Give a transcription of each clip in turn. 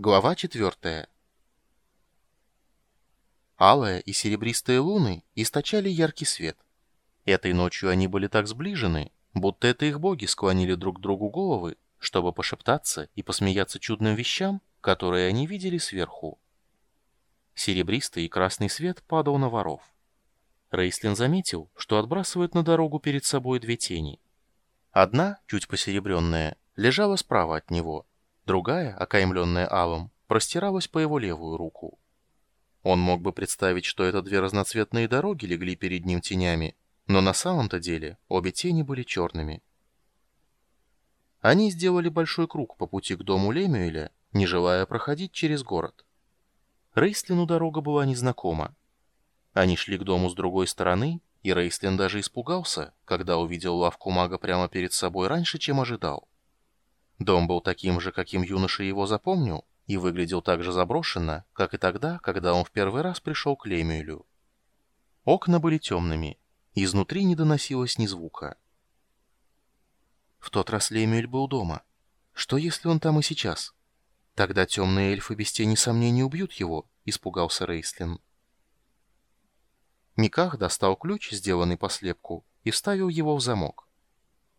Глава 4. Алая и серебристые луны источали яркий свет. Этой ночью они были так сближены, будто это их боги склонили друг к другу головы, чтобы пошептаться и посмеяться чудным вещам, которые они видели сверху. Серебристый и красный свет падал на воров. Рейслин заметил, что отбрасывает на дорогу перед собой две тени. Одна, чуть посеребренная, лежала справа от него — Другая, окаймленная алым, простиралась по его левую руку. Он мог бы представить, что это две разноцветные дороги легли перед ним тенями, но на самом-то деле обе тени были черными. Они сделали большой круг по пути к дому Лемюэля, не желая проходить через город. Рейслину дорога была незнакома. Они шли к дому с другой стороны, и Рейслин даже испугался, когда увидел лавку мага прямо перед собой раньше, чем ожидал. Дом был таким же, каким юноша его запомнил, и выглядел так же заброшенно, как и тогда, когда он в первый раз пришел к Лемюэлю. Окна были темными, изнутри не доносилось ни звука. В тот раз Лемюэль был дома. Что, если он там и сейчас? Тогда темные эльфы без тени сомнений убьют его, испугался Рейслин. Миках достал ключ, сделанный по слепку, и вставил его в замок.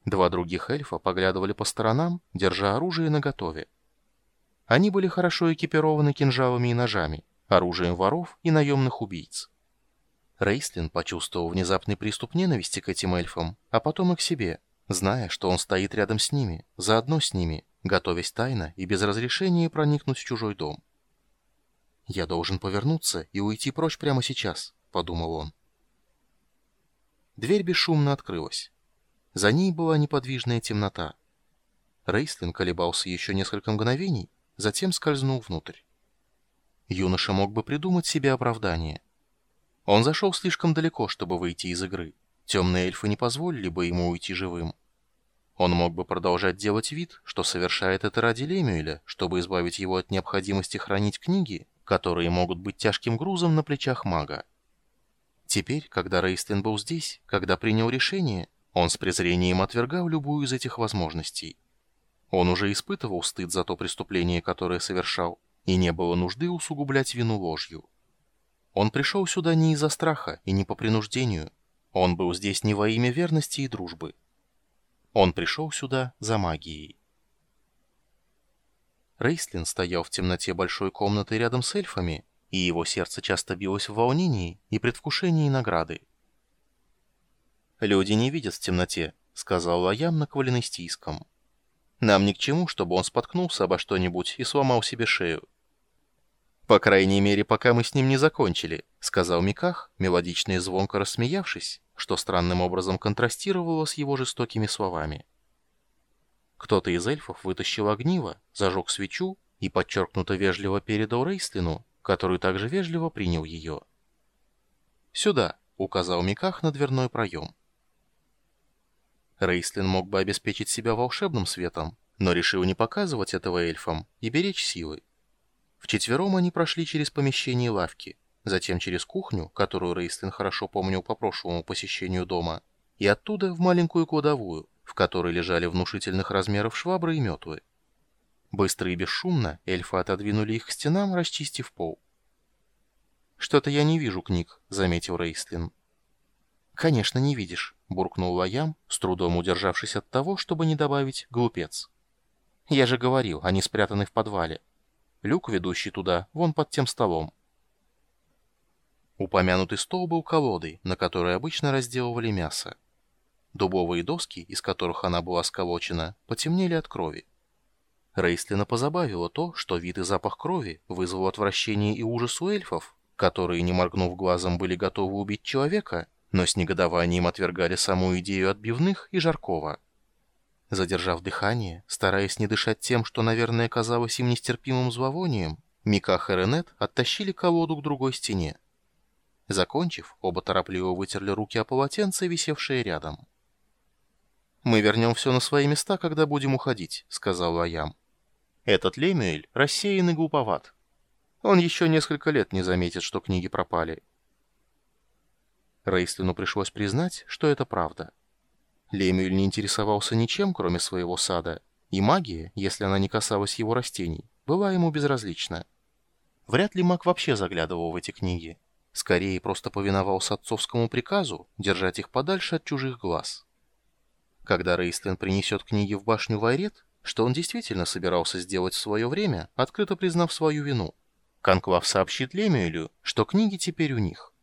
Два других эльфа поглядывали по сторонам, держа оружие наготове. Они были хорошо экипированы кинжалами и ножами, оружием воров и наемных убийц. Рейслин почувствовал внезапный приступ ненависти к этим эльфам, а потом и к себе, зная, что он стоит рядом с ними, заодно с ними, готовясь тайно и без разрешения проникнуть в чужой дом. «Я должен повернуться и уйти прочь прямо сейчас», — подумал он. Дверь бесшумно открылась. За ней была неподвижная темнота. Рейслин колебался еще несколько мгновений, затем скользнул внутрь. Юноша мог бы придумать себе оправдание. Он зашел слишком далеко, чтобы выйти из игры. Темные эльфы не позволили бы ему уйти живым. Он мог бы продолжать делать вид, что совершает это ради Лемюэля, чтобы избавить его от необходимости хранить книги, которые могут быть тяжким грузом на плечах мага. Теперь, когда Рейстлин был здесь, когда принял решение, он с презрением отвергал любую из этих возможностей. Он уже испытывал стыд за то преступление, которое совершал, и не было нужды усугублять вину ложью. Он пришел сюда не из-за страха и не по принуждению. Он был здесь не во имя верности и дружбы. Он пришел сюда за магией. Рейстлин стоял в темноте большой комнаты рядом с эльфами, и его сердце часто билось в волнении и предвкушении награды. «Люди не видят в темноте», — сказал Лаям на квалинистийском. «Нам ни к чему, чтобы он споткнулся обо что-нибудь и сломал себе шею». «По крайней мере, пока мы с ним не закончили», — сказал Миках, мелодично и звонко рассмеявшись, что странным образом контрастировало с его жестокими словами. Кто-то из эльфов вытащил огниво, зажег свечу и подчеркнуто вежливо передал Рейслину, который также вежливо принял ее. «Сюда», — указал Миках на дверной проем. Рейслин мог бы обеспечить себя волшебным светом, но решил не показывать этого эльфам и беречь силы. Вчетвером они прошли через помещение лавки, затем через кухню, которую Рейслин хорошо помнил по прошлому посещению дома, и оттуда в маленькую кладовую, в которой лежали внушительных размеров швабры и метлы. Быстро и бесшумно эльфы отодвинули их к стенам, расчистив пол. «Что-то я не вижу книг», — заметил Рейслин. «Конечно, не видишь», — буркнул Лаям, с трудом удержавшись от того, чтобы не добавить «глупец». «Я же говорил, они спрятаны в подвале. Люк, ведущий туда, вон под тем столом». Упомянутый стол был колодой, на которой обычно разделывали мясо. Дубовые доски, из которых она была сколочена, потемнели от крови. Рейстлина позабавило то, что вид и запах крови вызвал отвращение и ужас у эльфов, которые, не моргнув глазом, были готовы убить человека, но с негодованием отвергали саму идею отбивных и жаркого. Задержав дыхание, стараясь не дышать тем, что, наверное, казалось им нестерпимым зловонием, Миках и Ренет оттащили колоду к другой стене. Закончив, оба торопливо вытерли руки о полотенце, висевшее рядом. «Мы вернем все на свои места, когда будем уходить», — сказал Лаям. «Этот Лемюэль рассеян и глуповат. Он еще несколько лет не заметит, что книги пропали». Рейслину пришлось признать, что это правда. Лемюэль не интересовался ничем, кроме своего сада, и магия, если она не касалась его растений, была ему безразлична. Вряд ли маг вообще заглядывал в эти книги. Скорее, просто повиновался отцовскому приказу держать их подальше от чужих глаз. Когда Рейстлин принесет книги в башню Вайрет, что он действительно собирался сделать в свое время, открыто признав свою вину, Конклав сообщит Лемюэлю, что книги теперь у них.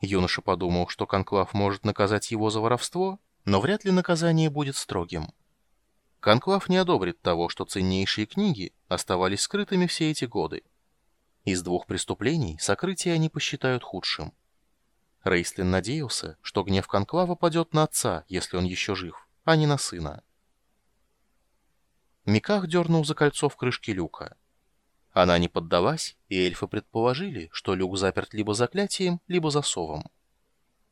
Юноша подумал, что Конклав может наказать его за воровство, но вряд ли наказание будет строгим. Конклав не одобрит того, что ценнейшие книги оставались скрытыми все эти годы. Из двух преступлений сокрытие они посчитают худшим. Рейслин надеялся, что гнев Конклава падет на отца, если он еще жив, а не на сына. Миках дернул за кольцо в крышке люка. Она не поддалась, и эльфы предположили, что люк заперт либо заклятием, либо засовом.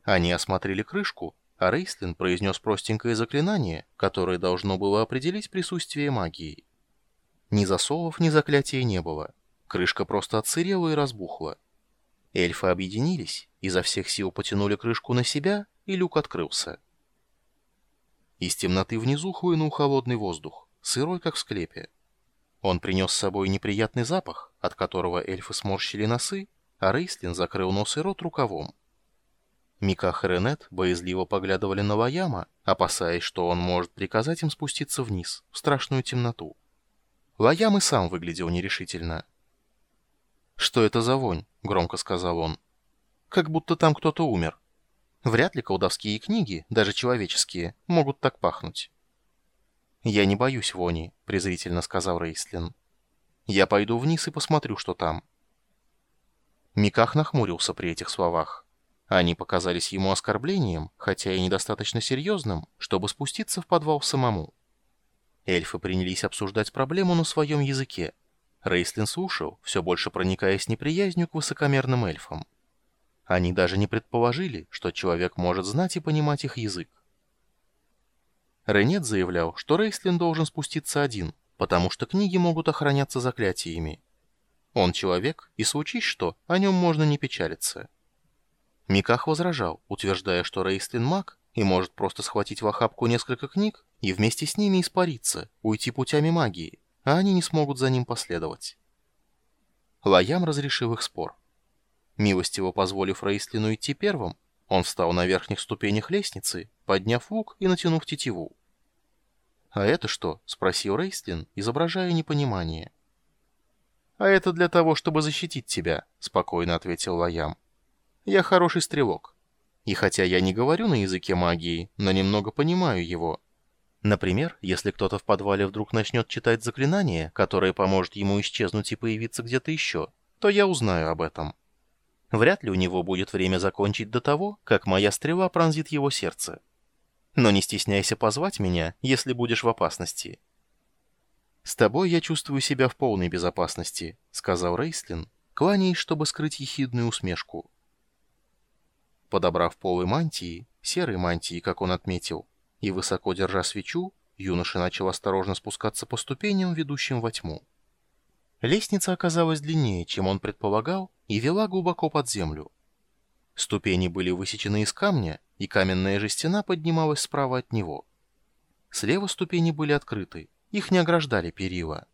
Они осмотрели крышку, а Рейслин произнес простенькое заклинание, которое должно было определить присутствие магии. Ни засовов, ни заклятия не было. Крышка просто отсырела и разбухла. Эльфы объединились, изо всех сил потянули крышку на себя, и люк открылся. Из темноты внизу хлынул холодный воздух, сырой, как в склепе. Он принес с собой неприятный запах, от которого эльфы сморщили носы, а Рейслин закрыл нос и рот рукавом. Миках и Ренет боязливо поглядывали на Лаяма, опасаясь, что он может приказать им спуститься вниз, в страшную темноту. Лаям и сам выглядел нерешительно. «Что это за вонь?» — громко сказал он. «Как будто там кто-то умер. Вряд ли колдовские книги, даже человеческие, могут так пахнуть». «Я не боюсь вони», — презрительно сказал Рейслин. «Я пойду вниз и посмотрю, что там». Миках нахмурился при этих словах. Они показались ему оскорблением, хотя и недостаточно серьезным, чтобы спуститься в подвал самому. Эльфы принялись обсуждать проблему на своем языке, Рейслин слушал, все больше проникаясь неприязнью к высокомерным эльфам. Они даже не предположили, что человек может знать и понимать их язык. Ренет заявлял, что Рейслин должен спуститься один, потому что книги могут охраняться заклятиями. Он человек, и случись что, о нем можно не печалиться. Миках возражал, утверждая, что Рейслин маг и может просто схватить в охапку несколько книг и вместе с ними испариться, уйти путями магии а они не смогут за ним последовать. Лаям разрешил их спор. Милостиво позволив Рейслину идти первым, он встал на верхних ступенях лестницы, подняв лук и натянув тетиву. «А это что?» — спросил Рейслин, изображая непонимание. «А это для того, чтобы защитить тебя», — спокойно ответил Лаям. «Я хороший стрелок. И хотя я не говорю на языке магии, но немного понимаю его, Например, если кто-то в подвале вдруг начнет читать заклинание, которое поможет ему исчезнуть и появиться где-то еще, то я узнаю об этом. Вряд ли у него будет время закончить до того, как моя стрела пронзит его сердце. Но не стесняйся позвать меня, если будешь в опасности. «С тобой я чувствую себя в полной безопасности», — сказал Рейслин, кланяясь, чтобы скрыть ехидную усмешку. Подобрав полы мантии, серой мантии, как он отметил, и, высоко держа свечу, юноша начал осторожно спускаться по ступеням, ведущим во тьму. Лестница оказалась длиннее, чем он предполагал, и вела глубоко под землю. Ступени были высечены из камня, и каменная же стена поднималась справа от него. Слева ступени были открыты, их не ограждали перила.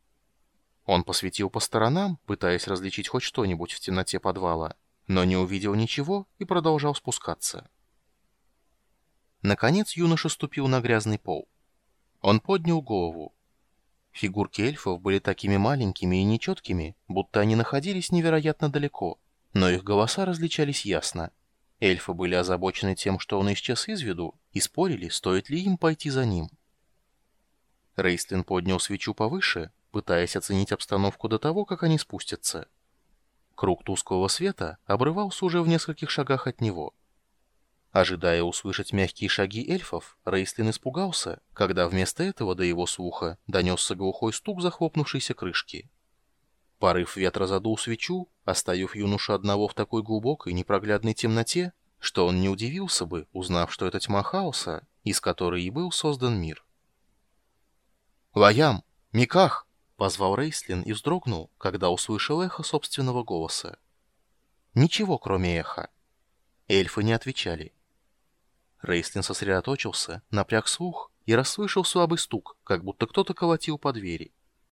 Он посветил по сторонам, пытаясь различить хоть что-нибудь в темноте подвала, но не увидел ничего и продолжал спускаться. Наконец юноша ступил на грязный пол. Он поднял голову. Фигурки эльфов были такими маленькими и нечеткими, будто они находились невероятно далеко, но их голоса различались ясно. Эльфы были озабочены тем, что он исчез из виду, и спорили, стоит ли им пойти за ним. Рейстлин поднял свечу повыше, пытаясь оценить обстановку до того, как они спустятся. Круг тусклого света обрывался уже в нескольких шагах от него. Ожидая услышать мягкие шаги эльфов, Рейслин испугался, когда вместо этого до его слуха донесся глухой стук захлопнувшейся крышки. Порыв ветра задул свечу, оставив юношу одного в такой глубокой непроглядной темноте, что он не удивился бы, узнав, что это тьма хаоса, из которой и был создан мир. «Лаям! Миках!» — позвал Рейслин и вздрогнул, когда услышал эхо собственного голоса. Ничего, кроме эха. Эльфы не отвечали. Рейслин сосредоточился, напряг слух и расслышал слабый стук, как будто кто-то колотил по двери.